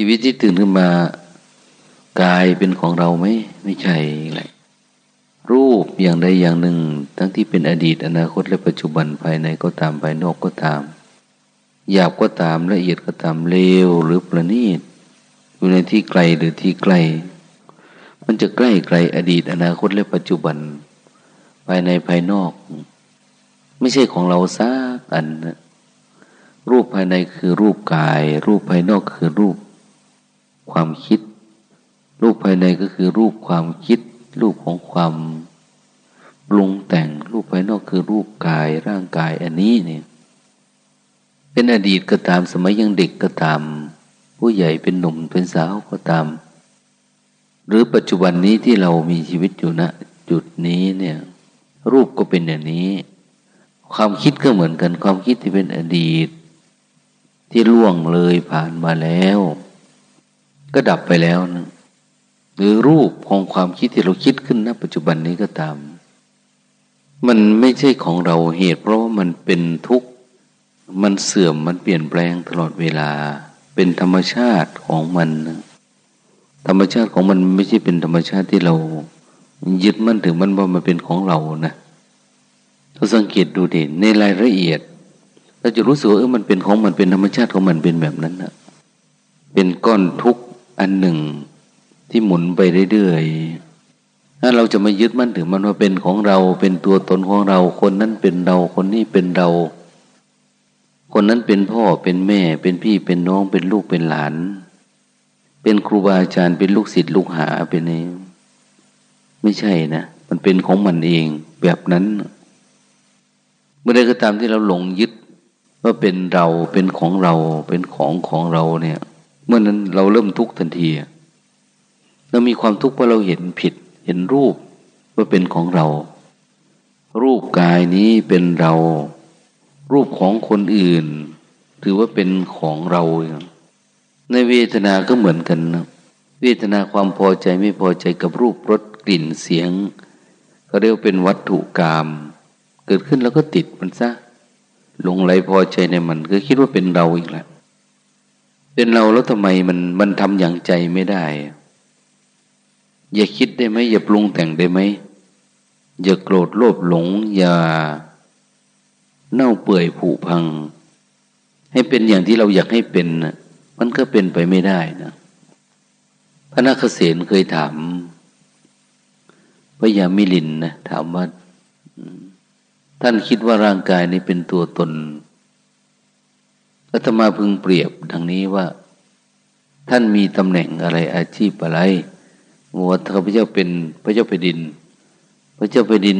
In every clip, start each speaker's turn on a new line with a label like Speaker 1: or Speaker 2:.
Speaker 1: ชีวิตที่ตื่นขึ้นมากายเป็นของเราไหมไม่ใช่เลยรูปอย่างใดอย่างหนึ่ง ทั้งที่เป็นอดีตอนาคตและปัจจุบันภายในก็ตามภายนอกก็ตามหยาบก็ตามละเอียดก็ตามเลวหรือประณีตอยู่ในที่ไกลหรือที่ใกล้ มันจะใกล้ไกลอดีตอนาคตและปัจจุบัน ภายในภายนอก ไม่ใช่ของเราซักอันนะรูปภายในคือรูปกาย รูปภายนอกคือรูป ความคิด รูปภายในก็คือรูปความคิด รูปของความปรุงแต่งรูปภายนอกคือรูปกายร่างกายอันนี้เนี่ยเป็นอดีตก็ตามสมัยยังเด็กก็ตาม ผู้ใหญ่เป็นหนุ่มเป็นสาวก็ตาม หรือปัจจุบันนี้ที่เรามีชีวิตอยู่ณนะจุดนี้เนี่ย รูปก็เป็นอย่างนี้ ความคิดก็เหมือนกันความคิดที่เป็นอดีต ที่ล่วงเลยผ่านมาแล้ว ก็ดับไปแล้วนะหรือรูปของความคิดที่เราคิดขึ้นณปัจจุบันนี้ก็ตาม มันไม่ใช่ของเราเหตุ เพราะว่ามันเป็นทุกข์มันเสื่อมมันเปลี่ยนแปลงตลอดเวลา เป็นธรรมชาติของมันนะธรรมชาติของมันไม่ใช่เป็นธรรมชาติที่เรา ยึดมั่นถึงมันว่ามันเป็นของเรานะเราสังเกตดูดิในรายละเอียดเราจะรู้สึกว่าเออมันเป็นของมันเป็นธรรมชาติของมันเป็นแบบนั้นนะเป็นก้อนทุกข์ อันหนึ่งที่หมุนไปเรื่อยๆถ้าเราจะมายึดมั่นถึงมันว่าเป็นของเราเป็นตัวตนของเราคนนั้นเป็นเราคนนี้เป็นเรา คนนั้นเป็นพ่อเป็นแม่เป็นพี่เป็นน้องเป็นลูกเป็นหลาน เป็นครูบาอาจารย์เป็นลูกศิษย์ลูกหาเป็นนี้ไม่ใช่นะมันเป็นของมันเองแบบนั้น เมื่อใดก็ตามที่เราหลงยึดว่าเป็นเราเป็นของเราเป็นของของเราเนี่ย เมื่อนั้นเราเริ่มทุกข์ทันที เรามีความทุกข์เพราะเราเห็นผิด เห็นรูปว่าเป็นของเรา รูปกายนี้เป็นเรา รูปของคนอื่น ถือว่าเป็นของเรา ในเวทนาก็เหมือนกันนะเวทนาความพอใจไม่พอใจกับรูปรสกลิ่นเสียงเขาเรียกเป็นวัตถุกรรมเกิดขึ้นแล้วก็ติดมันซะหลงไหลพอใจในมันก็คิดว่าเป็นเราอีกแล้ว เป็นเราแล้วทำไมมันมันทำอย่างใจไม่ได้ อย่าคิดได้ไหมอย่าปรุงแต่งได้ไหมอย่าโกรธโลภหลง อย่าเน่าเปื่อยผุพัง ให้เป็นอย่างที่เราอยากให้เป็นมันก็เป็นไปไม่ได้นะพระนักเษนเคยถามพระยามิลินนะถามว่าท่านคิดว่าร่างกายนี้เป็นตัวตน อาตมาพึงเปรียบดังนี้ว่า ท่านมีตำแหน่งอะไรอาชีพอะไรว่าข้าพเจ้าเป็นพระเจ้าแผ่นดิน พระเจ้าแผ่นดิน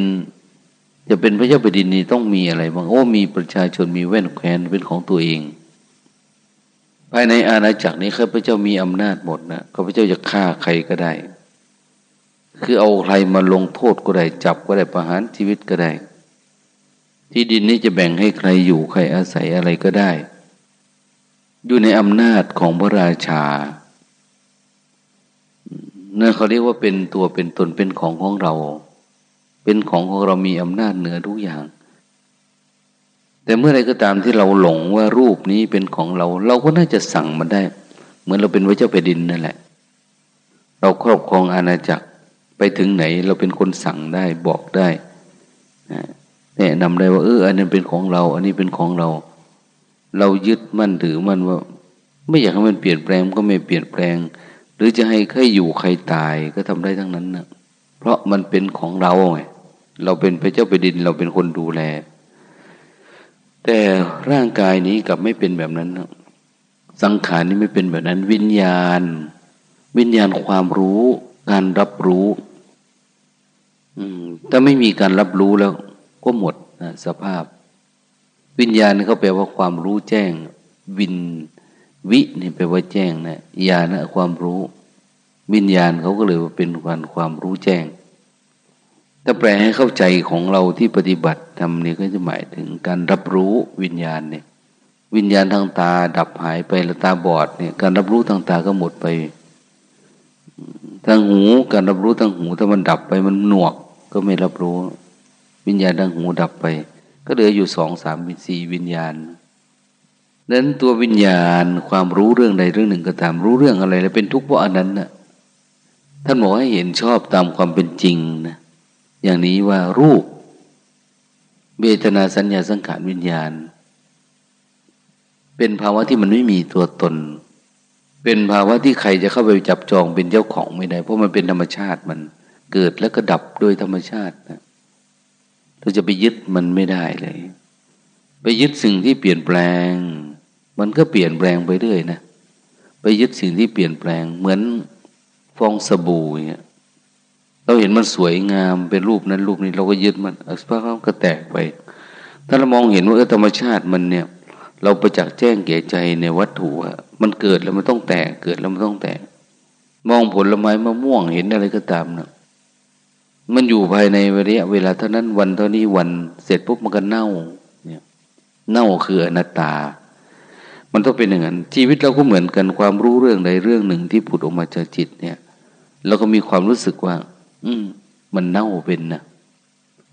Speaker 1: จะเป็นพระเจ้าแผ่นดินนี้ต้องมีอะไรบ้างโอ้มีประชาชนมีแว่นแคว้นเป็นของตัวเอง ภายในอาณาจักรนี้ข้าพเจ้ามีอำนาจหมดนะข้าพเจ้าจะฆ่าใครก็ได้ คือเอาใครมาลงโทษก็ได้จับก็ได้ประหารชีวิตก็ได้ ที่ดินนี้จะแบ่งให้ใครอยู่ใครอาศัยอะไรก็ได้ อยู่ในอำนาจของพระราชานั่นเขาเรียกว่าเป็นตัวเป็นตนเป็นของของเรา เป็นของของเรามีอำนาจเหนือทุกอย่าง แต่เมื่อไรก็ตามที่เราหลงว่ารูปนี้เป็นของเรา เราก็น่าจะสั่งมันได้ เหมือนเราเป็นพระเจ้าแผ่นดินนั่นแหละ เราครอบครองอาณาจักรไปถึงไหน เราเป็นคนสั่งได้บอกได้แนะนำได้ว่าเอออันนั้นเป็นของเรา อันนี้เป็นของเรา เรายึดมั่นถือมันว่า ไม่อยากให้มันเปลี่ยนแปลงก็ไม่เปลี่ยนแปลง หรือจะให้ใครอยู่ใครตายก็ทำได้ทั้งนั้นนะเพราะมันเป็นของเราไงเราเป็นพระเจ้าแผ่นดิน เราเป็นคนดูแล แต่ร่างกายนี้กลับไม่เป็นแบบนั้นนะสังขารนี้ไม่เป็นแบบนั้น วิญญาณ วิญญาณความรู้ การรับรู้ถ้าไม่มีการรับรู้แล้วก็หมดนะสภาพ วิญญาณเขาแปลว่าความรู้แจ้ง วินวินี่แปลว่าแจ้งนะญาณนะความรู้ วิญญาณเขาก็เลยว่าเป็นการความรู้แจ้ง ถ้าแปลให้เข้าใจของเราที่ปฏิบัติทำนี่ก็จะหมายถึงการรับรู้วิญญาณเนี่ยวิญญาณทางตาดับหายไปแล้วตาบอดเนี่ยการรับรู้ทางตาก็หมดไป ทางหูการรับรู้ทางหูถ้ามันดับไปมันหนวกก็ไม่รับรู้ วิญญาณทางหูดับไป ก็เหลืออยู่สองสามสี่วิญญาณนั้นตัววิญญาณความรู้เรื่องใดเรื่องหนึ่งก็ตามรู้เรื่องอะไร แล้วเป็นทุกข์เพราะอันนั้นนะ่ะท่านบอกให้เห็นชอบตามความเป็นจริงนะอย่างนี้ว่ารูปเวทนาสัญญาสังขารวิญญาณ เป็นภาวะที่มันไม่มีตัวตน เป็นภาวะที่ใครจะเข้าไปจับจองเป็นเจ้าของไม่ได้ เพราะมันเป็นธรรมชาติมันเกิดแล้วก็ดับโดยธรรมชาตินะ เราจะไปยึดมันไม่ได้เลย ไปยึดสิ่งที่เปลี่ยนแปลง มันก็เปลี่ยนแปลงไปเรื่อยนะไปยึดสิ่งที่เปลี่ยนแปลง เหมือนฟองสบู่เนี่ยเราเห็นมันสวยงามเป็นรูปนั้นรูปนี้เราก็ยึดมันสักพักก็แตกไป ถ้าเรามองเห็นว่าธรรมชาติมันเนี่ย เราประจักษ์แจ้งแก่ใจในวัตถุอะมันเกิดแล้วมันต้องแตกเกิดแล้วมันต้องแตก มองผลไม้มะม่วงเห็นอะไรก็ตามนะ มันอยู่ภายในระยะเวลาเท่านั้นวันเท่านี้วันเสร็จปุ๊บมันก็เน่าเนี่ยเน่าคืออนัตตา มันต้องเป็นอย่างนั้นชีวิตเราก็เหมือนกันความรู้เรื่องใดเรื่องหนึ่งที่ผุดออกมาจากจิตเนี่ยเราก็มีความรู้สึกว่า อืม มันเน่าเป็นนะ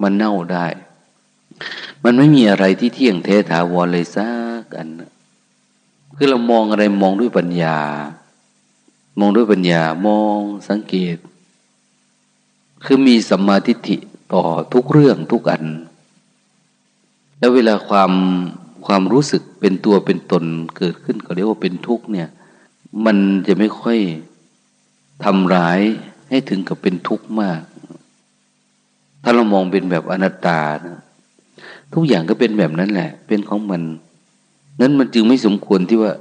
Speaker 1: มันเน่าได้ มันไม่มีอะไรที่เที่ยงแท้ถาวรเลยสักอันคือเรามองอะไรมองด้วยปัญญา มองด้วยปัญญามองสังเกต คือมีสัมมาทิฏฐิต่อทุกเรื่องทุกอัน แล้วเวลาความความรู้สึกเป็นตัวเป็นตนเกิดขึ้นก็เรียกว่าเป็นทุกข์เนี่ย มันจะไม่ค่อยทำร้ายให้ถึงกับเป็นทุกข์มาก ถ้าเรามองเป็นแบบอนัตตานะทุกอย่างก็เป็นแบบนั้นแหละ เป็นของมัน นั้นมันจึงไม่สมควรที่ว่า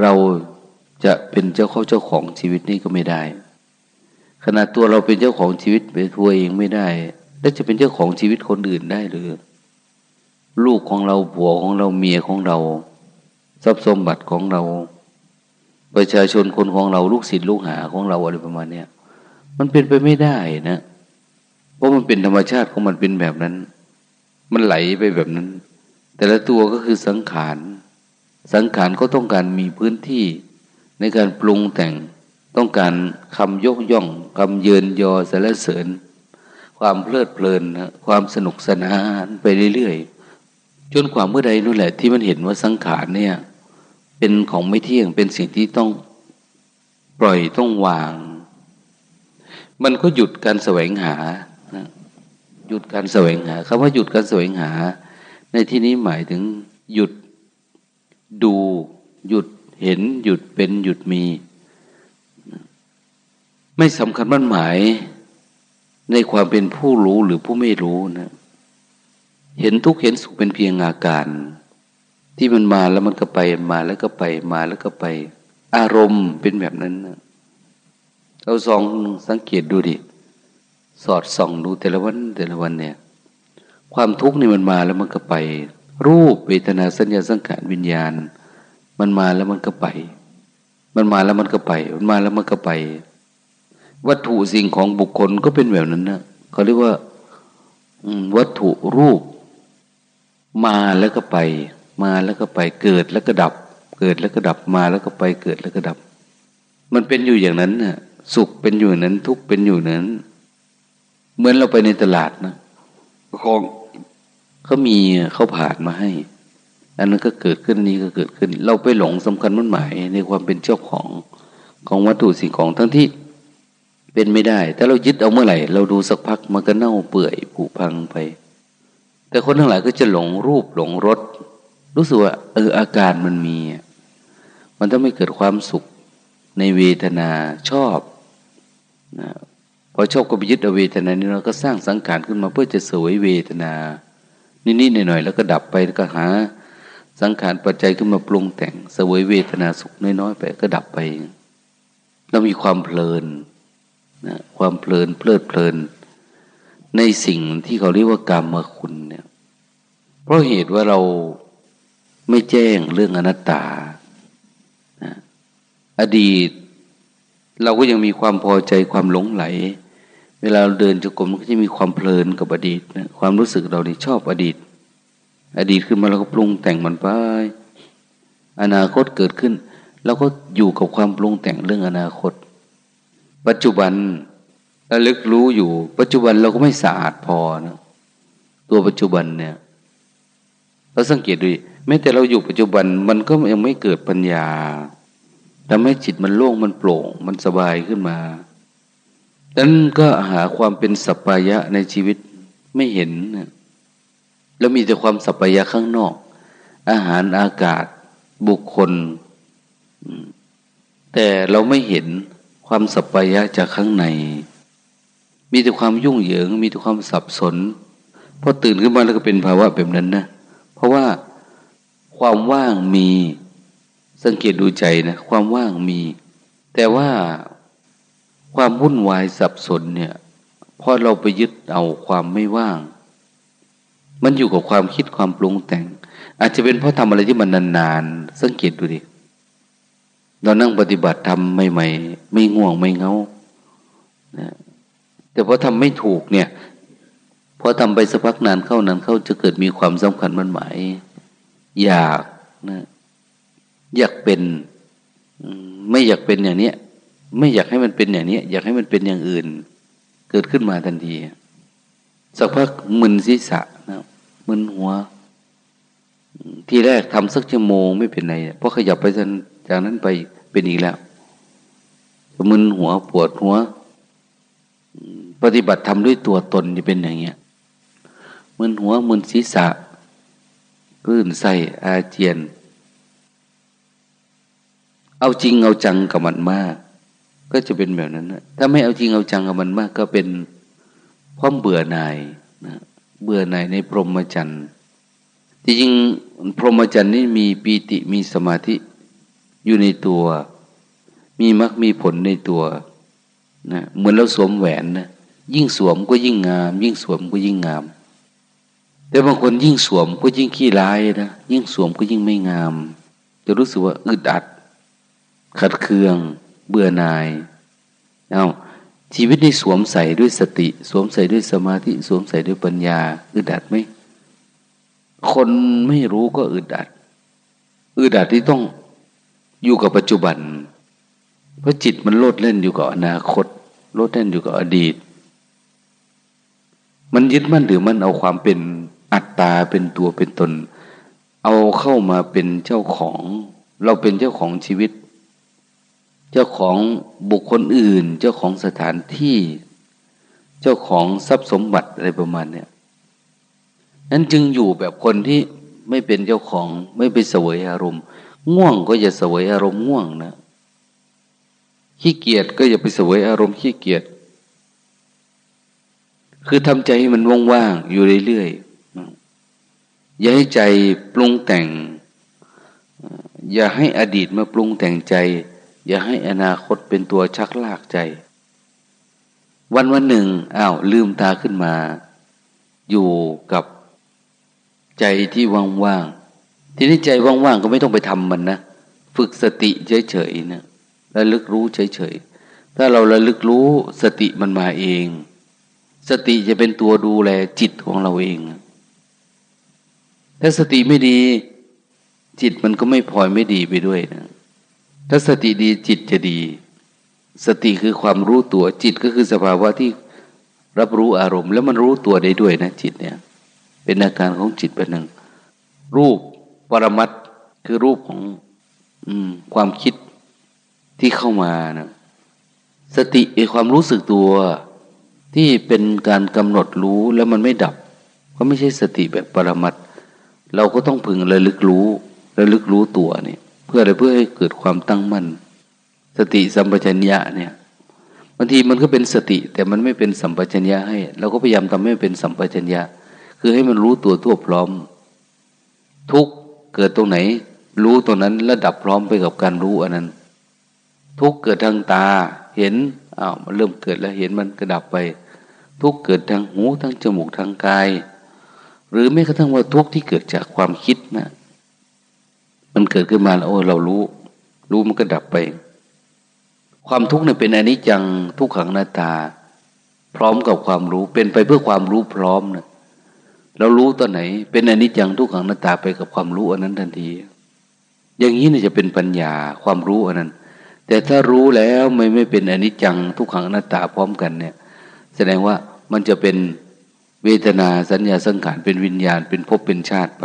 Speaker 1: เราจะเป็นเจ้าเข้าเจ้าของชีวิตนี้ก็ไม่ได้ ขณะตัวเราเป็นเจ้าของชีวิตไปทัวเองไม่ได้ แล้วจะเป็นเจ้าของชีวิตคนอื่นได้หรือ ลูกของเราผัวของเราเมียของเรา ทรัพย์สมบัติของเรา ประชาชนคนของเราลูกศิษย์ลูกหาของเราอะไรประมาณเนี้ยมันเป็นไปไม่ได้นะเพราะมันเป็นธรรมชาติของมันเป็นแบบนั้น มันไหลไปแบบนั้น แต่ละตัวก็คือสังขาร สังขารก็ต้องการมีพื้นที่ในการปรุงแต่ง ต้องการคำยกย่องคำเยินยอสรรเสริญ ความเพลิดเพลินความสนุกสนานไปเรื่อยๆ จนกว่าเมื่อใดนู่นแหละ ที่มันเห็นว่าสังขารเนี่ย เป็นของไม่เที่ยงเป็นสิ่งที่ต้องปล่อยต้องวาง มันก็หยุดการแสวงหาหยุดการแสวงหาคำว่าหยุดการแสวงหา ในที่นี้หมายถึงหยุดดู หยุดเห็น หยุดเป็นหยุดมี ไม่สำคัญมั่นหมายในความเป็นผู้รู้หรือผู้ไม่รู้นะ เห็นทุกเห็นสุขเป็นเพียงอาการ ที่มันมาแล้วมันก็ไปมาแล้วก็ไปมาแล้วก็ไป อารมณ์เป็นแบบนั้นนะเราส่องสังเกตดูดิ สอดส่องดูแต่ละวันแต่ละวันเนี่ย ความทุกข์นี่มันมาแล้วมันก็ไป รูปเวทนาสัญญาสังขารวิญญาณ มันมาแล้วมันก็ไป มันมาแล้วมันก็ไป มันมาแล้วมันก็ไป วัตถุสิ่งของบุคคลก็เป็นแบบนั้นนะเขาเรียกว่าวัตถุรูป มาแล้วก็ไป มาแล้วก็ไปเกิดแล้วก็ดับ เกิดแล้วก็ดับมาแล้วก็ไปเกิดแล้วก็ดับ มันเป็นอยู่อย่างนั้นนะ่ะสุขเป็นอยู่นั้น ทุกข์เป็นอยู่นั้น เหมือนเราไปในตลาดนะของเขามีเขาผ่านมาให้ อันนั้นก็เกิดขึ้นนี้ก็เกิดขึ้น เราไปหลงสำคัญมั่นหมายในความเป็นเจ้าของของวัตถุสิ่งของทั้งที่ เป็นไม่ได้ถ้าเรายึดเอาเมื่อไหร่ เราดูสักพักมันก็เน่าเปื่อยผุพังไป แต่คนทั้งหลายก็จะหลงรูปหลงรสรู้สึกว่าเอออาการมันมี มันต้องไม่เกิดความสุขในเวทนาชอบนะพอชอบก็ไปยึดเอาเวทนานี้เราก็สร้างสังขารขึ้นมาเพื่อจะสวยเวทนานิดๆหน่อยๆแล้วก็ดับไปแล้วก็หา สังขารปัจจัยขึ้นมาปรุงแต่งสวยเวทนาสุขน้อยๆไปก็ดับไปเรามีความเพลิน นะความเพลินเพลิดเพลิน ในสิ่งที่เขาเรียกว่ากรรมคุณเนี่ย เพราะเหตุว่าเราไม่แจ้งเรื่องอนัตตานะอดีต เราก็ยังมีความพอใจความหลงไหล เวลาเราเดินจุกรมก็จะมีความเพลินกับอดีตนะความรู้สึกเรานี่ชอบอดีต อดีตขึ้นมาเราก็ปรุงแต่งมันไปอนาคตเกิดขึ้นเราก็อยู่กับความปรุงแต่งเรื่องอนาคต ปัจจุบันระลึกรู้อยู่ ปัจจุบันเราก็ไม่สะอาดพอนะตัวปัจจุบันเนี่ยเราสังเกตดูแม้แต่เราอยู่ปัจจุบันมันก็ยังไม่เกิดปัญญาทำให้จิตมันโล่งมันโปร่ง มันสบายขึ้นมาดังนั้นก็หาความเป็นสัพพายะในชีวิตไม่เห็นแล้วมีแต่ความสัพพายะข้างนอก อาหารอากาศบุคคล แต่เราไม่เห็น ความสัพพายะจากข้างใน มีแต่ความยุ่งเหยิง มีแต่ความสับสนพอตื่นขึ้นมาแล้วก็เป็นภาวะแบบนั้นนะ เพราะว่าความว่างมีสังเกตดูใจนะความว่างมี แต่ว่าความวุ่นวายสับสนเนี่ยพอเราไปยึดเอาความไม่ว่าง มันอยู่กับความคิดความปรุงแต่ง อาจจะเป็นเพราะทำอะไรที่มันนานๆสังเกตดูดิ เรานั่งปฏิบัติทำใหม่ๆไม่ง่วงไม่เงานะแต่พอทำไม่ถูกเนี่ยพอทำไปสักพักนานเข้านานเข้าจะเกิดมีความสำคัญมันหมาย อยากนะอยากเป็นไม่อยากเป็นอย่างเนี้ย ไม่อยากให้มันเป็นอย่างนี้อยากให้มันเป็นอย่างอื่น เกิดขึ้นมาทันที สักพักมึนศีรษะนะมึนหัว ทีแรกทำสักชั่วโมงไม่เป็นไรเพราะขยับไปจน จากนั้นไปเป็นอีกแล้วมึนหัวปวดหัว ปฏิบัติทำด้วยตัวตนจะเป็นอย่างเงี้ยมึนหัวมึนศีรษะคลื่นไส้อาเจียน เอาจริงเอาจังกับมันมาก ก็จะเป็นแบบนั้นนะถ้าไม่เอาจริงเอาจังกับมันมาก ก็เป็นความเบื่อหน่ายนะเบื่อหน่ายในพรหมจรรย์จริงพรหมจรรย์นี่มีปีติมีสมาธิ อยู่ในตัว มีมรรคมีผลในตัวนะเหมือนเราสวมแหวนนะยิ่งสวมก็ยิ่งงาม ยิ่งสวมก็ยิ่งงาม แต่บางคนยิ่งสวมก็ยิ่งขี้ร้ายนะยิ่งสวมก็ยิ่งไม่งาม จะรู้สึกว่าอึดอัด ขัดเคือง เบื่อหน่ายเอาชีวิตนี้สวมใส่ด้วยสติ สวมใส่ด้วยสมาธิ สวมใส่ด้วยปัญญา อึดอัดไหมคนไม่รู้ก็อึดอัด อึดอัดที่ต้อง อยู่กับปัจจุบัน เพราะจิตมันโลดเล่นอยู่กับอนาคต โลดเล่นอยู่กับอดีต มันยึดมั่นหรือมันเอาความเป็นอัตตาเป็นตัวเป็นตน เอาเข้ามาเป็นเจ้าของ เราเป็นเจ้าของชีวิต เจ้าของบุคคลอื่น เจ้าของสถานที่ เจ้าของทรัพย์สมบัติอะไรประมาณเนี้ยนั้นจึงอยู่แบบคนที่ไม่เป็นเจ้าของไม่ไปเสวยอารมณ์ ง่วงก็อย่าเสวยอารมณ์ง่วงนะ ขี้เกียจก็อย่าไปเสวยอารมณ์ขี้เกียจ คือทำใจให้มันว่างๆอยู่เรื่อยๆ อย่าให้ใจปรุงแต่ง อย่าให้อดีตมาปรุงแต่งใจ อย่าให้อนาคตเป็นตัวชักลากใจ วันวันหนึ่งอ้าวลืมตาขึ้นมา อยู่กับใจที่ว่างๆ ทีนี้ใจว่างๆก็ไม่ต้องไปทำมันนะฝึกสติเฉยๆนะระลึกรู้เฉยๆถ้าเราระลึกรู้สติมันมาเอง สติจะเป็นตัวดูแลจิตของเราเอง ถ้าสติไม่ดี จิตมันก็ไม่พลอยไม่ดีไปด้วยนะถ้าสติดีจิตจะดี สติคือความรู้ตัวจิตก็คือสภาวะที่รับรู้อารมณ์ แล้วมันรู้ตัวได้ด้วยนะจิตเนี่ย เป็นอาการของจิตเป็นหนึ่ง รูป ปรมัตคือรูปของอความคิดที่เข้ามานะสติไอความรู้สึกตัว ที่เป็นการกำหนดรู้แล้วมันไม่ดับ ก็ไม่ใช่สติแบบปรมัตเราก็ต้องพึงระลึกรู้ระลึกรู้ตัวเนี่ย เพื่ออะไรเพื่อให้เกิดความตั้งมั่นสติสัมปชัญญะเนี่ยบางทีมันก็เป็นสติ แต่มันไม่เป็นสัมปชัญญะให้ เราก็พยายามทำให้เป็นสัมปชัญญะ คือให้มันรู้ตัวทั่วพร้อม ทุก เกิดตรงไหน รู้ตรงนั้นแล้วดับพร้อมไปกับการรู้อันนั้น ทุกเกิดทางตาเห็นอ้าวมันเริ่มเกิดแล้วเห็นมันกระดับไป ทุกเกิดทางหูทางจมูกทางกาย หรือแม้กระทั่งว่าทุกที่เกิดจากความคิดนะมันเกิดขึ้นมาแล้วโอ้เรารู้ รู้มันก็ดับไป ความทุกข์เนี่ยเป็นอนิจจังทุกขังหน้าตา พร้อมกับความรู้เป็นไปเพื่อความรู้พร้อมนะ เรารู้ตอนไหน เป็นอนิจจังทุกขังหน้าตาไปกับความรู้อันนั้นทันที อย่างนี้เนี่ยจะเป็นปัญญาความรู้อันนั้น แต่ถ้ารู้แล้วไม่ไม่เป็นอนิจจังทุกขังหน้าตาพร้อมกันเนี่ย แสดงว่ามันจะเป็นเวทนาสัญญาสังขารเป็นวิญญาณเป็นภพเป็นชาติไป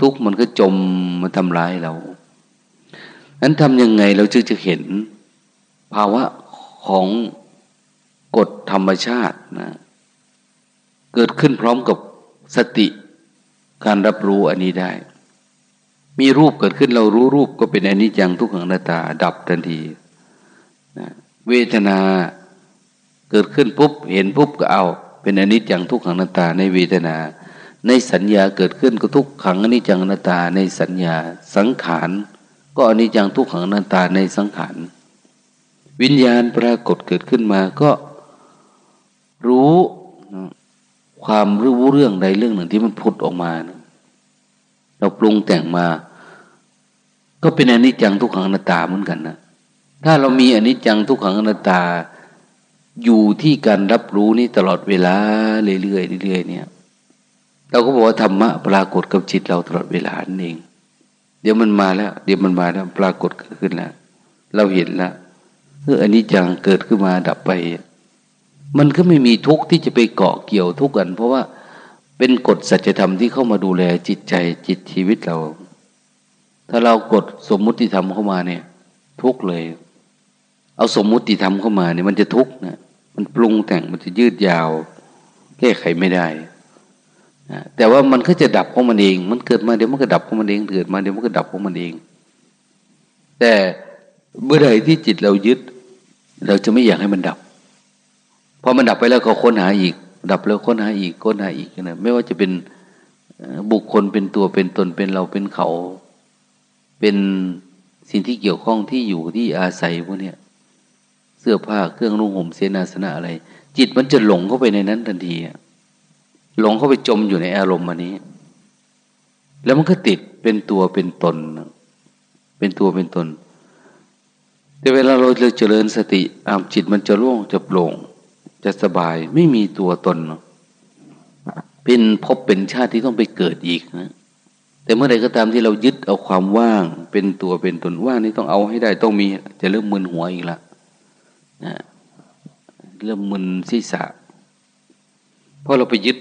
Speaker 1: ทุกมันก็จมมาทำร้ายเรานั้นทำยังไงเราจึงจะเห็น ภาวะของกฎธรรมชาตินะ เกิดขึ้นพร้อมกับสติการรับรู้อันนี้ได้ มีรูปเกิดขึ้นเรารู้รูปก็เป็นอนิจจังทุกขังนาตาดับทันทีนะเวทนาเกิดขึ้นปุ๊บเห็นปุ๊บก็เอา เป็นอนิจจังทุกขังนาตาในเวทนา ในสัญญาเกิดขึ้นก็ทุกขังอนิจจังนาตาในสัญญาสังขารก็อนิจจังทุกขังนาตาในสังขารวิญญาณปรากฏเกิดขึ้นมาก็รู้ ความรู้เรื่องใดเรื่องหนึ่งที่มันพุดออกมานะเราปรุงแต่งมา ก็เป็นอนิจจังทุกขังอนัตตาเหมือนกันนะถ้าเรามีอนิจจังทุกขังอนัตตา อยู่ที่การรับรู้นี่ตลอดเวลาเรื่อยๆเรื่อยๆเนี่ย เราก็บอกว่าธรรมะปรากฏกับจิตเราตลอดเวลานั่นเอง เดี๋ยวมันมาแล้ว เดี๋ยวมันมาแล้ว ปรากฏขึ้นแล้วเราเห็นแล้วเมื่ออันนี้จังเกิดขึ้นมาดับไป มันก็ไม่มีทุกข์ที่จะไปเกาะเกี่ยวทุกข์กัน เพราะว่าเป็นกฎสัจธรรมที่เข้ามาดูแลจิตใจจิตชีวิตเรา ถ้าเรากดสมมุติธรรมเข้ามาเนี่ย ทุกข์เลย เอาสมมุติธรรมเข้ามาเนี่ยมันจะทุกข์นะมันปรุงแต่งมันจะยืดยาวแก้ไขไม่ได้นะแต่ว่ามันก็จะดับของมันเอง มันเกิดมาเดี๋ยวมันก็ดับของมันเองเกิดมาเดี๋ยวมันก็ดับของมันเอง แต่เมื่อใดที่จิตเรายึด เราจะไม่อยากให้มันดับ พอมันดับไปแล้วก็ค้นหาอีก ดับแล้วค้นหาอีกค้นหาอีกนะไม่ว่าจะเป็นบุคคลเป็นตัวเป็นตนเป็นเราเป็นเขา เป็นสิ่งที่เกี่ยวข้องที่อยู่ที่อาศัยพวกนี้เสื้อผ้าเครื่องนุ่งห่มเสนาสนะอะไร จิตมันจะหลงเข้าไปในนั้นทันทีหลงเข้าไปจมอยู่ในอารมณ์อันนี้ แล้วมันก็ติดเป็นตัวเป็นตน เป็นตัวเป็นตน แต่เวลาเราเจริญสติอามจิตมันจะร่วงจะโปร่ง จะสบายไม่มีตัวตน เป็นพบเป็นชาติที่ต้องไปเกิดอีกนะแต่เมื่อใดก็ตามที่เรายึดเอาความว่าง เป็นตัวเป็นตนว่างนี่ต้องเอาให้ได้ต้องมีจะเริ่มมึนหัวอีกละนะเริ่มมึนศีรษะเพราะเราไปยึด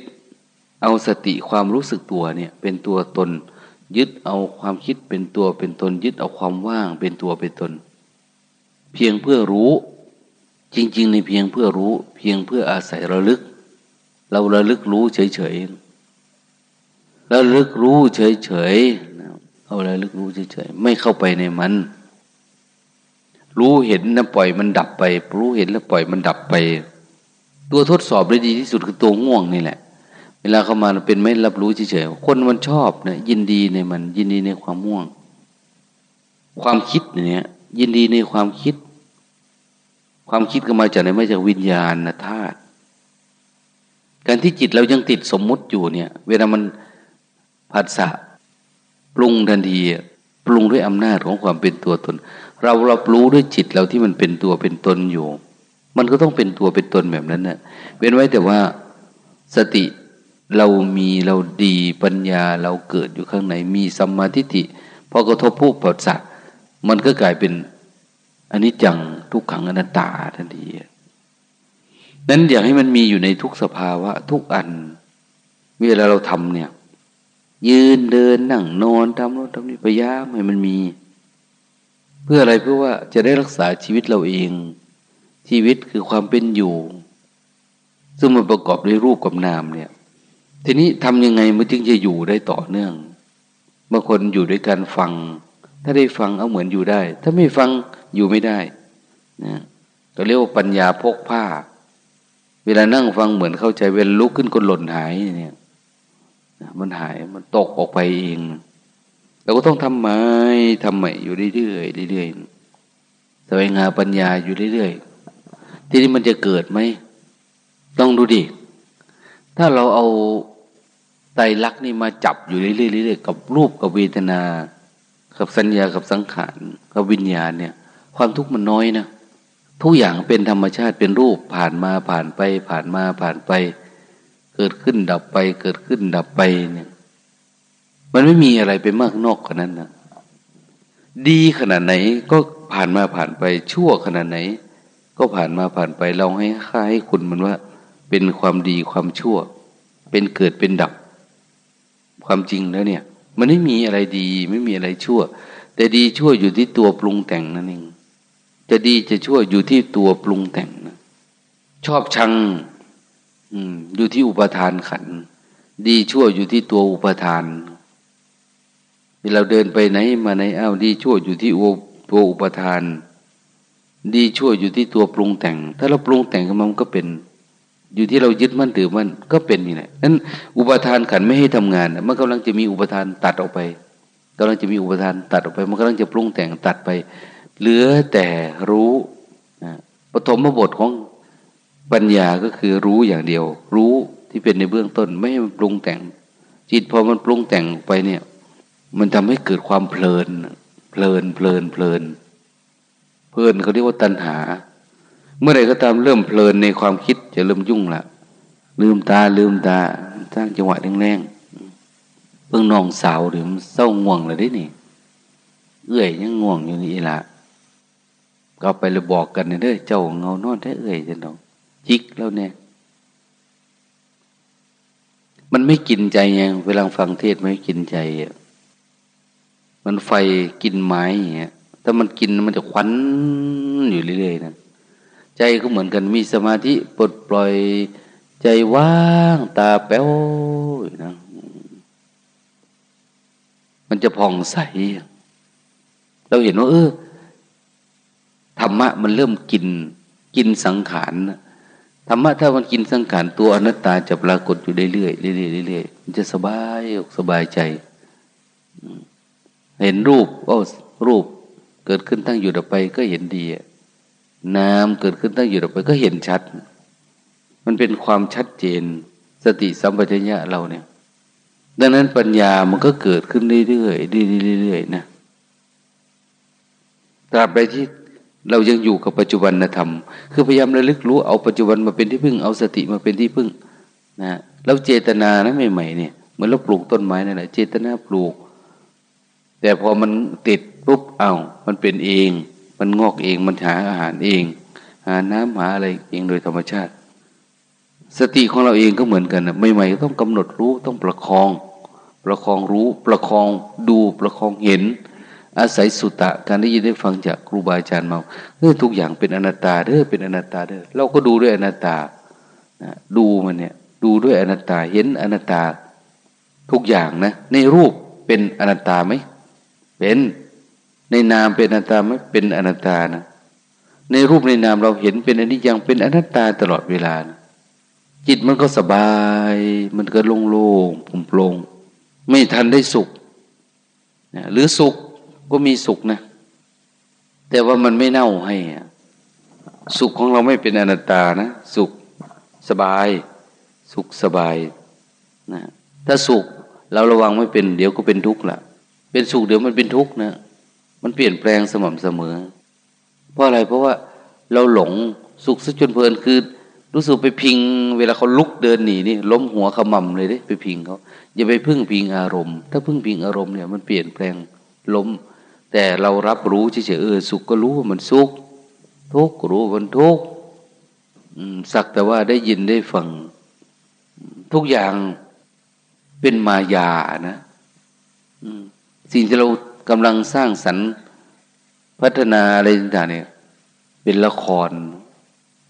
Speaker 1: เอาสติความรู้สึกตัวเนี่ยเป็นตัวตน ยึดเอาความคิดเป็นตัวเป็นตน ยึดเอาความว่างเป็นตัวเป็นตน เพียงเพื่อรู้ จริง ๆ ในเพียงเพื่อรู้เพียงเพื่ออาศัยระลึก เราระลึกรู้เฉยๆระลึกรู้เฉยๆเอาระลึกรู้เฉยๆไม่เข้าไปในมัน รู้เห็นนะปล่อยมันดับไป รู้เห็นแล้วปล่อยมันดับไป ตัวทดสอบได้ดีที่สุดคือตัวง่วงนี่แหละ เวลาเข้ามาเป็นไม่รับรู้เฉยๆคนมันชอบนะยินดีในมัน ยินดีในความง่วง ความคิดเนี่ยยินดีในความคิด ความคิดก็มาจากไหนมาจากวิญญาณธาตุการที่จิตเรายังติดสมมุติอยู่เนี่ย เวลามันผัสสะปรุงทันทีปรุงด้วยอำนาจของความเป็นตัวตน เรารับรู้ด้วยจิตเราที่มันเป็นตัวเป็นตนอยู่ มันก็ต้องเป็นตัวเป็นตนแบบนั้นนะ่ะเป็นไว้แต่ว่าสติเรามีเราดีปัญญาเราเกิดอยู่ข้างในมีสัมมาทิฏฐิพอกระทบผู้ผัสสะมันก็กลายเป็น อันนี้จังทุกขังอนัตตาทันทีนั้นอยากให้มันมีอยู่ในทุกสภาวะ ทุกอัน เวลาเราทำเนี่ย ยืนเดินนั่งนอนทำโน้นทำนี่พยายามให้มันมี เพื่ออะไรเพื่อว่าจะได้รักษาชีวิตเราเอง ชีวิตคือความเป็นอยู่ ซึ่งมันประกอบด้วยรูปกับนามเนี่ย ทีนี้ทำยังไงมันจึงจะอยู่ได้ต่อเนื่องบางคนอยู่ด้วยการฟัง ถ้าได้ฟังเอาเหมือนอยู่ได้ ถ้าไม่ฟัง อยู่ไม่ได้นะเราเรียกว่าปัญญาพกผ้า เวลานั่งฟังเหมือนเข้าใจเวลาลุกขึ้นก็หล่นหายเนี่ยมันหายมันตกออกไปเองเราก็ต้องทำไมทำใหม่อยู่เรื่อยๆเรื่อยๆแสวงหาปัญญาอยู่เรื่อยๆทีนี้มันจะเกิดไหมต้องดูดิถ้าเราเอาไตรลักษณ์นี่มาจับอยู่เรื่อยๆกับรูปกับเวทนา กับสัญญากับสังขารกับวิญญาณเนี่ย ความทุกข์มันน้อยนะทุกอย่างเป็นธรรมชาติเป็นรูปผ่านมาผ่านไป ผ่านมาผ่านไป เกิดขึ้นดับไป เกิดขึ้นดับไปเนี่ย มันไม่มีอะไรไปมากนอกขนาดนั้นนะดีขนาดไหนก็ผ่านมาผ่านไปชั่วขนาดไหน ก็ผ่านมาผ่านไปเราให้ค่าให้คุณมันว่า เป็นความดีความชั่ว เป็นเกิดเป็นดับ ความจริงแล้วเนี่ย มันไม่มีอะไรดี ไม่มีอะไรชั่ว แต่ดีชั่วอยู่ที่ตัวปรุงแต่งนั่นเอง จะดีจะชั่วอยู่ที่ตัวปรุงแต่งนะชอบชังอืมอยู่ที่อุปทานขัน ดีชั่วอยู่ที่ตัวอุปทานเราเดินไปไหนมาไหนอ้าวดีชั่วอยู่ที่ตัวอุปทาน ดีชั่วอยู่ที่ตัวปรุงแต่ง ถ้าเราปรุงแต่งขึ้นมามันก็เป็น อยู่ที่เรายึดมั่นถือมั่นก็เป็นนี่แหละนั้นอุปทานขันไม่ให้ทำงานมันกำลังจะมีอุปทานตัดออกไปกำลังจะมีอุปทานตัดออกไป มันกำลังจะปรุงแต่งตัดไป เหลือแต่รู้ปฐมบทของปัญญาก็คือรู้อย่างเดียว รู้ที่เป็นในเบื้องต้นไม่ให้มันปรุงแต่ง จิตพอมันปรุงแต่งไปเนี่ย มันทำให้เกิดความเพลิน เพลินเพลินเพลิน เพลินเขาเรียกว่าตัณหา เมื่อไรก็ตามเริ่มเพลินในความคิดจะเริ่มยุ่งละลืมตาลืมตาสร้างจังหวะแรงๆเพิ่งนองสาวหรือมันเศร้าง่วงเลยได้นี่เอื้อยยังง่วงอยู่นี่ละ ก็ไปเลยบอกกันเด้อเจ้าเงานอนแท้เอื้อยจังดองจิกแล้วเนี่ย มันไม่กินใจไงเวลาฟังเทศไม่กินใจอะมันไฟกินไม้อย่างเงี้ยถ้ามันกินมันจะควันอยู่เรื่อยๆนะใจก็เหมือนกันมีสมาธิปลดปล่อยใจว่างตาแป้วนะมันจะผ่องใส เราเห็นว่าเออ ธรรมะมันเริ่มกินกินสังขารธรรมะถ้ามันกินสังขารตัวอนัตตาจะปรากฏอยู่เรื่อยๆเรื่อยๆเรื่อยๆมันจะสบายอกสบายใจ เห็นรูปโอ้รูปเกิดขึ้นตั้งอยู่ดับไปก็เห็นดีน้ำเกิดขึ้นตั้งอยู่ดับไปก็เห็นชัด มันเป็นความชัดเจน สติสัมปชัญญะเราเนี่ย ดังนั้นปัญญามันก็เกิดขึ้นเรื่อยๆเรื่อยๆนะตราบใดที่ เรายังอยู่กับปัจจุบันธรรม คือพยายามระลึกรู้เอาปัจจุบันมาเป็นที่พึ่ง เอาสติมาเป็นที่พึ่งนะเราเจตนานะใหม่ๆเนี่ยเหมือนเราปลูกต้นไม้นั่นแหละเจตนาปลูก แต่พอมันติดปุ๊บเอา้ามันเป็นเอง มันงอกเองมันหาอาหารเอง หาน้ำหาอะไรเองโดยธรรมชาติ สติของเราเองก็เหมือนกันนะใหม่ๆต้องกำหนดรู้ต้องประคอง ประคองรู้ประคองดูประคองเห็น อาศัยสุตะการได้ยินได้ฟังจากครูบาอาจารย์มาเออทุกอย่างเป็นอนัตตาเด้อเป็นอนัตตาเด้อเราก็ดูด้วยอนัตตานะดูมันเนี่ยดูด้วยอนัตตาเห็นอนัตตาทุกอย่างนะ ในรูปเป็นอนัตตาไหมเป็นในนามเป็นอนัตตาไหมเป็นอนัตตานะในรูปในนามเราเห็นเป็นอนิจจังเป็นอนัตตาตลอดเวลานะจิตมันก็สบาย มันก็โล่งโล่งโปร่งไม่ทันได้สุขหรือสุข ก็มีสุขนะ แต่ว่ามันไม่เน่าให้สุขของเราไม่เป็นอนัตตานะ สุขสบาย สุขสบายนะถ้าสุขเราระวังไม่เป็น เดี๋ยวก็เป็นทุกข์ละเป็นสุขเดี๋ยวมันเป็นทุกข์นะมันเปลี่ยนแปลงสม่ำเสมอ เพราะอะไรเพราะว่าเราหลงสุขซะจนเพลินคือรู้สึกไปพิง เวลาเขาลุกเดินหนีนี่ล้มหัวขมำเลยเด้ไปพิงเขาอย่าไปพึ่งพิงอารมณ์ ถ้าพึ่งพิงอารมณ์เนี่ยมันเปลี่ยนแปลงล้ม แต่เรารับรู้เฉยๆเออสุขก็รู้ว่ามันสุข ทุกข์รู้ว่ามันทุกข์สักแต่ว่าได้ยินได้ฟัง ทุกอย่างเป็นมายานะสิ่งที่เรากำลังสร้างสรรค์พัฒนาอะไรต่างๆเนี่ย เป็นละคร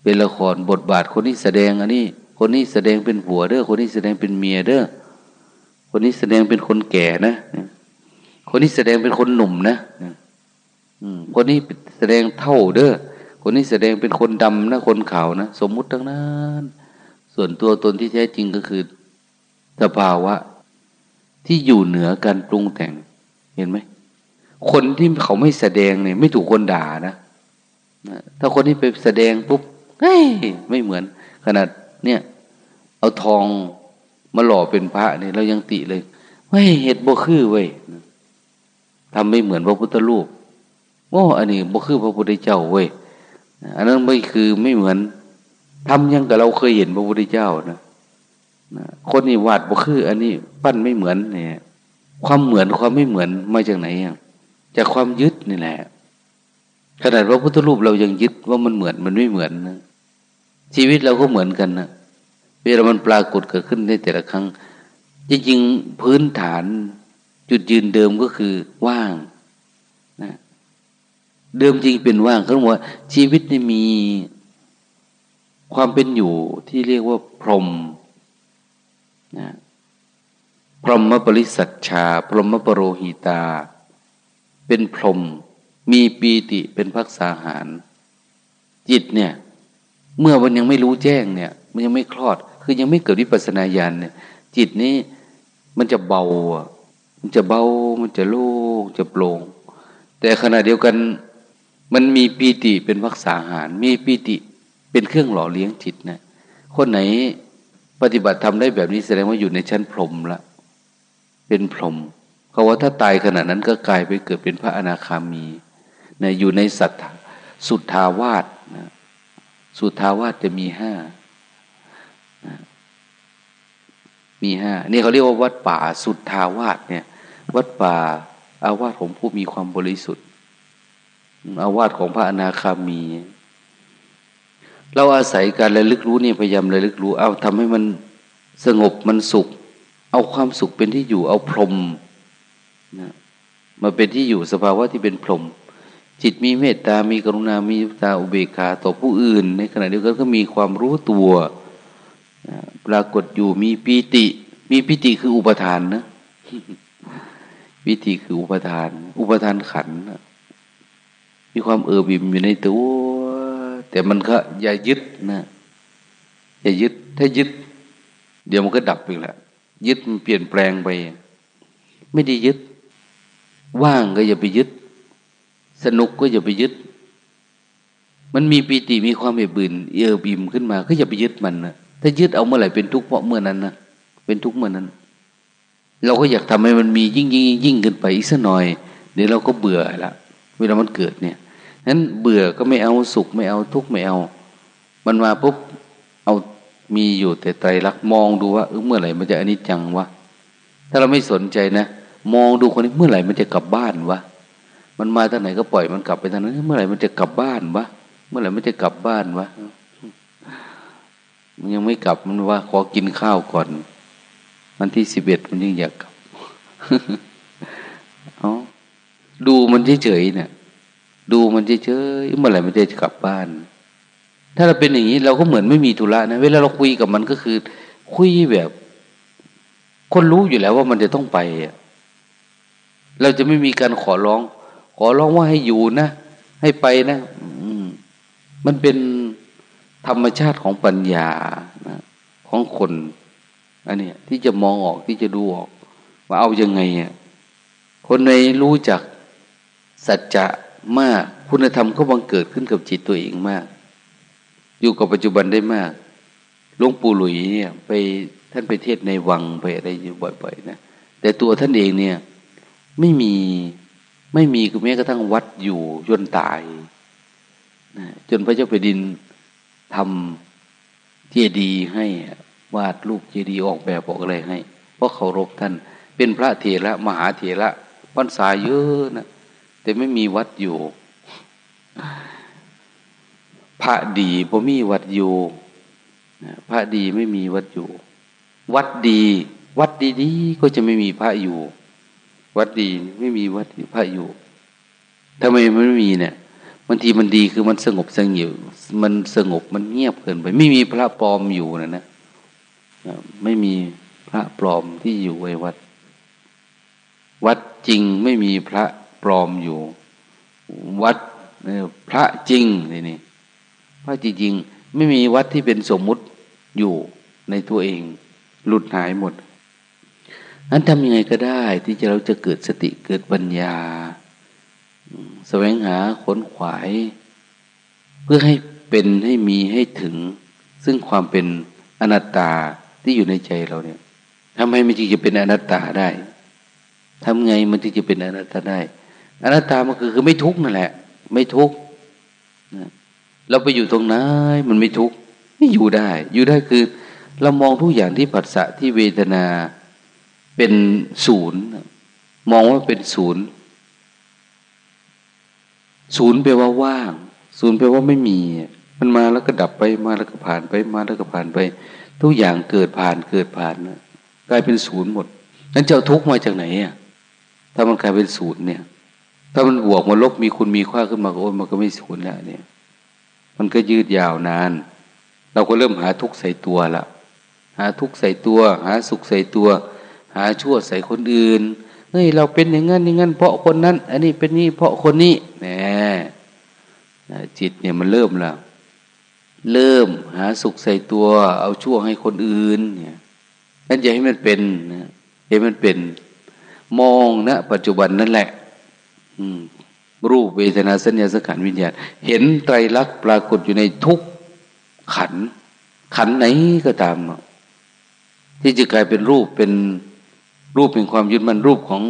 Speaker 1: เป็นละครบทบาทคนนี้แสดงอันนี้ คนนี้แสดงเป็นผัวเด้อคนนี้แสดงเป็นเมียเด้อคนนี้แสดงเป็นคนแก่นะ คนนี้แสดงเป็นคนหนุ่มนะคนนี้แสดงเท่าเด้อ คนนี้แสดงเป็นคนดำนะคนขาวนะสมมุติทั้งนั้น ส่วนตัวตนที่แท้จริงก็คือ สภาวะ ที่อยู่เหนือการปรุงแต่ง เห็นไหม คนที่เขาไม่แสดงเนี่ย ไม่ถูกคนด่านะ ถ้าคนที่ไปแสดงปุ๊บเฮ้ยไม่เหมือน ขนาดเนี่ย เอาทองมาหล่อเป็นพระเนี่ยเรายังติเลยเฮ้ยเห็ดบ่คือเว้ย ทำไม่เหมือนพระพุทธรูปโอ้อันนี้บ่คือพระพุทธเจ้าเว้ยอันนั้นไม่คือไม่เหมือนทำยังกับเราเคยเห็นพระพุทธเจ้านะคนนี้วาดบ่คือ อันนี้ปั้นไม่เหมือนเนี่ยความเหมือนความไม่เหมือนมาจากไหนอะจากความยึดนี่แหละขนาดว่าพุทธรูปเรายังยึดว่ามันเหมือนมันไม่เหมือนนะชีวิตเราก็เหมือนกันนะเวลามันปรากฏเกิดขึ้นในแต่ละครั้ง จริงๆพื้นฐาน จุดยืนเดิมก็คือว่างนะเดิมจริงเป็นว่างเขาบอกว่า ชีวิตนี่มีความเป็นอยู่ที่เรียกว่าพรหมนะพรหมปริสัชชา พรหมปรโรหิตา เป็นพรหมมีปีติเป็นพักษาหาร จิตเนี่ย เมื่อมันยังไม่รู้แจ้งเนี่ย มันยังไม่คลอด คือยังไม่เกิดวิปัสนาญาณเนี่ย จิตนี้มันจะเบา มันจะเบา มันจะโล่งจะโปร่ง แต่ขณะเดียวกัน มันมีปีติเป็นพักษาหาร มีปีติเป็นเครื่องหล่อเลี้ยงจิตนะ คนไหนปฏิบัติทำได้แบบนี้แสดงว่าอยู่ในชั้นพรหมละ เป็นพรหมเขาว่าถ้าตายขณะนั้นก็กลายไปเกิดเป็นพระอนาคามีนะอยู่ในสัตสุทธาวาสนะสุทธาวาสจะมีห้านะ มีห้านี่เขาเรียกว่าวัดป่าสุทธาวาสเนี่ย วัดป่าอาวาสของผู้มีความบริสุทธิ์ อาวาสของพระอนาคามี เราอาศัยการระลึกรู้เนี่ยพยายามระลึกรู้ เอาทำให้มันสงบมันสุข เอาความสุขเป็นที่อยู่ เอาพรหมนะมาเป็นที่อยู่สภาวะที่เป็นพรหมจิตมีเมตตา มีกรุณา มีตาอุเบกขาต่อผู้อื่น ในขณะเดียวกันก็มีความรู้ตัว ปรากฏอยู่มีปีติ มีปีติคืออุปทานนะปีติคืออุปทาน อุปทานขันนะมีความเออบิมอยู่ในตัว แต่มันก็อย่ายึดนะอย่ายึด ถ้ายึด เดี๋ยวมันก็ดับไปแหละยึดมันเปลี่ยนแปลงไป ไม่ได้ยึด ว่างก็อย่าไปยึด สนุกก็อย่าไปยึด มันมีปีติมีความเอบื่นเออบิมขึ้นมา ก็อย่าไปยึดมันนะ ถ้ายึดเอาเมื่อไหร่เป็นทุกข์เพราะเมื่อนั้นนะเป็นทุกข์เมื่อนั้น เราก็อยากทำให้มันมียิ่งยิ่งยิ่งขึ้นไปอีกสักหน่อย เดี๋ยวเราก็เบื่อละเวลามันเกิดเนี่ยนั้นเบื่อก็ไม่เอาสุขไม่เอาทุกข์ไม่เอา มันมาปุ๊บเอามีอยู่แต่ใจรักมองดูว่าเออเมื่อไหร่มันจะอนิจจังวะถ้าเราไม่สนใจนะมองดูคนนี้เมื่อไหร่มันจะกลับบ้านวะมันมาทางไหนก็ปล่อยมันกลับไปทางนั้น เมื่อไหร่มันจะกลับบ้านวะเมื่อไหร่มันจะกลับบ้านวะ มันยังไม่กลับมันว่าขอกินข้าวก่อน วันที่สิบเอ็ดมันยังอยากกลับเอาดูมันเฉยๆเนี่ยดูมันเฉยๆเมื่อไหร่มันจะกลับบ้าน ถ้าเราเป็นอย่างนี้เราก็เหมือนไม่มีธุระนะเวลาเราคุยกับมันก็คือ คุยแบบ คนรู้อยู่แล้วว่ามันจะต้องไปเราจะไม่มีการขอร้อง ขอร้องว่าให้อยู่นะให้ไปนะมันเป็น ธรรมชาติของปัญญานะของคนอันนี้ที่จะมองออกที่จะดูออกว่าเอาอยัางไงอะคนในรู้จักสัจจะมากคุณธรรมก็บังเกิดขึ้นกับจิตตัวเองมาก อยู่กับปัจจุบันได้มากหลวงปู่หลุยเนี่ยไปท่านไปเทศในวังไปอะไรอยู่บ่อยๆนะแต่ตัวท่านเองเนี่ยไม่มีไม่มีคือแม้กระทั่งวัดอยู่จนตายนะจนพระเจ้าแผ่นดิน ทำเจดีย์ให้วาดรูปเจดีย์ออกแบบออกอะไรให้ เพราะเคารพท่าน เป็นพระเถระมหาเถระพรรษาเยอะนะแต่ไม่มีวัดอยู่ พระดีพอมีวัดอยู่พระดีไม่มีวัดอยู่ วัดดี วัดดีๆก็จะไม่มีพระอยู่ วัดดีไม่มีวัดพระอยู่ทำไมมันไม่มีเนี่ย บางทีมันดีคือมันสงบสงบมันสงบมันเงียบเกินไป ไม่มีพระปลอมอยู่นะนะไม่มีพระปลอมที่อยู่ในวัด วัดจริงไม่มีพระปลอมอยู่ วัดพระจริงนี่นี่พระจริงๆไม่มีวัดที่เป็นสมมุติอยู่ในตัวเอง หลุดหายหมดนั้นทำยังไงก็ได้ที่จะเราจะเกิดสติเกิดปัญญา แสวงหาขนขวาย เพื่อให้เป็นให้มีให้ถึง ซึ่งความเป็นอนัตตาที่อยู่ในใจเราเนี่ยทำให้มันจึงจะเป็นอนัตตาได้ทำไงมันจึงจะเป็นอนัตตาได้ อนัตตามันคือคือไม่ทุกข์นั่นแหละ ไม่ทุกข์เราไปอยู่ตรงนั้นมันไม่ทุกข์ไม่อยู่ได้ อยู่ได้คือ เรามองทุกอย่างที่ผัสสะที่เวทนาเป็นศูนย์มองว่าเป็นศูนย์ ศูนย์แปลว่าว่าง ศูนย์แปลว่าไม่มี มันมาแล้วก็ดับไปมาแล้วก็ผ่านไปมาแล้วก็ผ่านไป ทุกอย่างเกิดผ่านเกิดผ่านนะกลายเป็นศูนย์หมดนั้นเจ้าทุกข์มาจากไหนอะถ้ามันกลายเป็นศูนย์เนี่ย ถ้ามันบวกมันลบมีคุณมีค่าขึ้นมาโอ้มันก็ไม่ศูนย์แล้วเนี่ย มันก็ยืดยาวนาน เราก็เริ่มหาทุกข์ใส่ตัวละหาทุกข์ใส่ตัว หาสุขใส่ตัว หาชั่วใส่คนอื่น เฮ้ยเราเป็นอย่างนั้นอย่างนั้นเพราะคนนั้น อันนี้เป็นนี่เพราะคนนี้แหมจิตเนี่ยมันเริ่มแล้ว เริ่มหาสุขใส่ตัว เอาชั่วให้คนอื่นเนี่ยนั่นอย่าให้มันเป็นนะให้มันเป็น มองนะปัจจุบันนั่นแหละ อืมรูปเวทนาสัญญาสังขารวิญญาณ เห็นไตรลักษณ์ปรากฏอยู่ในทุกขัน ขันไหนก็ตามที่จะกลายเป็นรูปเป็น รูปเป็นความยึดมั่นรูปของ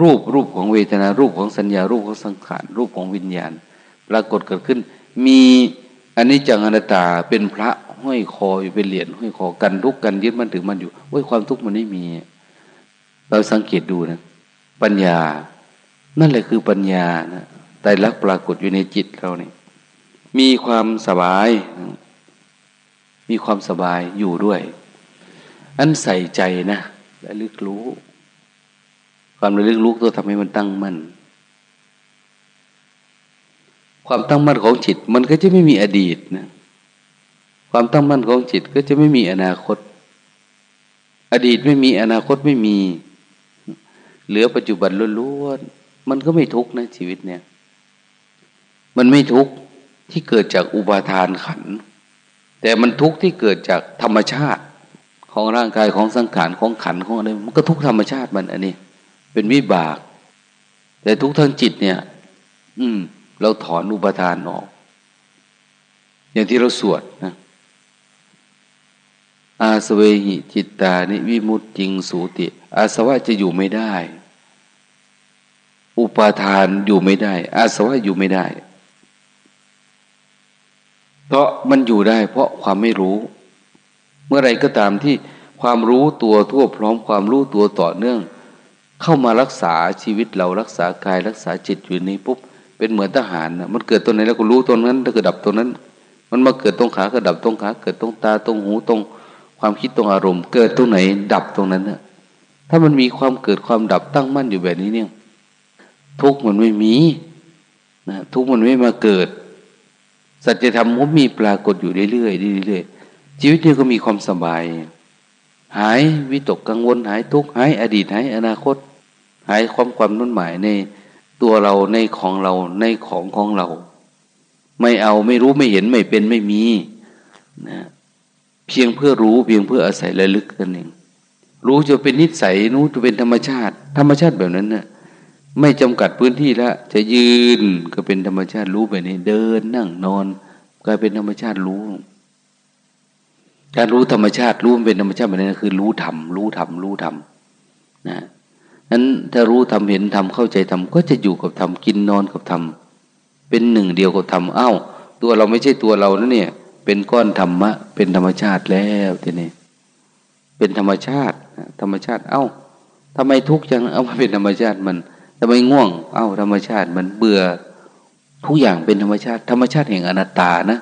Speaker 1: รูปรูปของเวทนารูปของสัญญารูปของสังขารรูปของวิญญาณปรากฏเกิดขึ้น มีอันนี้จังอนัตตาเป็นพระห้อยคออยู่เป็นเหรียญห้อยคอกันทุกกันยึดมั่นถึงมันอยู่โอ้ยความทุกข์มันไม่มี เราสังเกตดูนะ ปัญญา นั่นแหละคือปัญญานะไตรลักษณ์ปรากฏอยู่ในจิตเราเนี่ยมีความสบาย มีความสบายอยู่ด้วย อันใส่ใจนะ และลึกรู้ ความระลึกรู้ตัวทำให้มันตั้งมั่นความตั้งมั่นของจิต มันก็จะไม่มีอดีตนะความตั้งมั่นของจิตก็จะไม่มีอนาคต อดีตไม่มีอนาคตไม่มี เหลือปัจจุบันล้วนๆมันก็ไม่ทุกข์นะชีวิตเนี่ย มันไม่ทุกข์ที่เกิดจากอุปาทานขัน แต่มันทุกข์ที่เกิดจากธรรมชาติ ของร่างกายของสังขารของขันของอะไรมันก็ทุกธรรมชาติมันอันนี้ เป็นวิบาก แต่ทุกทางจิตเนี่ย อืม เราถอนอุปทานออก อย่างที่เราสวดนะอาสเวหิจิตตานิวิมุตติงสูติ อาสวะจะอยู่ไม่ได้ อุปาทานอยู่ไม่ได้ อาสวะอยู่ไม่ได้ เพราะมันอยู่ได้ เพราะความไม่รู้ เมื่อไรก็ตามที่ความรู้ตัวทั่วพร้อมความรู้ตัวต่อเนื่อง เข้ามารักษาชีวิตเรารักษากายรักษาจิตอยู่นี้ปุ๊บเป็นเหมือนทหารนะมันเกิดตรงไหนแล้วก็รู้ตรงนั้นแล้วก็ดับตรงนั้น มันมาเกิดตรงขาก็ดับตรงขาเกิดตรงตาตรงหูตรงความคิดตรงอารมณ์ เกิดตรงไหน ดับตรงนั้นนะถ้ามันมีความเกิดความดับตั้งมั่นอยู่แบบนี้เนี่ย ทุกมันไม่มีนะทุกมันไม่มาเกิด สัจธรรมมันมีปรากฏอยู่เรื่อยๆเรื่อยๆ ชีวิตนี้ก็มีความสบาย หายวิตกกังวลหายทุกข์หายอดีตหายอนาคต หายความความนุ่นหมายในตัวเราในของเราในของของเรา ไม่เอาไม่รู้ไม่เห็นไม่เป็นไม่มีนะเพียงเพื่อรู้เพียงเพื่ออาศัยระลึกกันเองรู้จะเป็นนิสัยรู้จะเป็นธรรมชาติ ธรรมชาติแบบนั้นนะ่ะไม่จำกัดพื้นที่แล้วจะยืนก็เป็นธรรมชาติรู้แบบนี้เดินนั่งนอนกลายเป็นธรรมชาติรู้ การรู้ธรรมชาติรู้เป็นธรรมชาติแบบนี้คือ รู้ธรรมรู้ธรรมรู้ธรรมนะนั้นถ้ารู้ธรรมเห็นธรรมเข้าใจธรรมก็จะอยู่กับธรรมกินนอนกับธรรมเป็นหนึ่งเดียวกับธรรมเอ้าตัวเราไม่ใช่ตัวเรานะเนี่ย เป็นก้อนธรรมะ เป็นธรรมชาติแล้วทีนี้เป็นธรรมชาติ ธรรมชาติ เอ้าทำไมทุกข์จังเอามาเป็นธรรมชาติมันทำไมง่วง เอ้า ธรรมชาติมันเบื่อทุกอย่างเป็นธรรมชาติ ธรรมชาติแห่งอนัตตานะ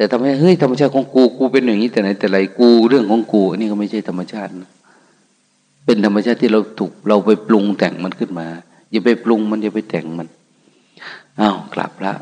Speaker 1: แต่ทำให้เฮ้ยธรรมชาติของกูกูเป็นอย่างนี้แต่ไหนแต่ไรกูเรื่องของกูนี่ก็ไม่ใช่ธรรมชาตินะเป็นธรรมชาติที่เราถูกเราไปปรุงแต่งมันขึ้นมา อย่าไปปรุงมันอย่าไปแต่งมันอ้าวกลับละ